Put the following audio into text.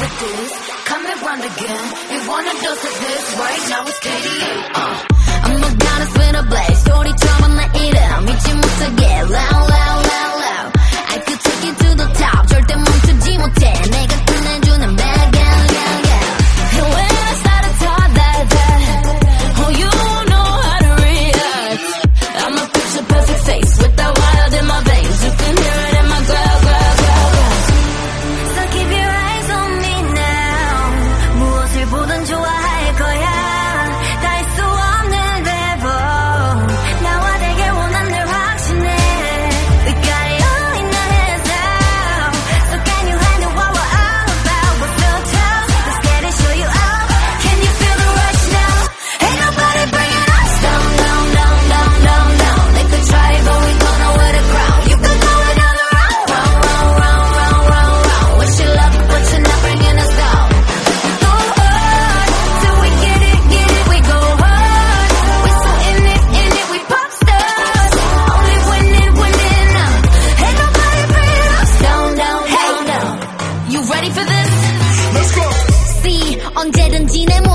with this. Come and run again. You wanna dose of this right now? It's KDA. Uh. 언제든지 내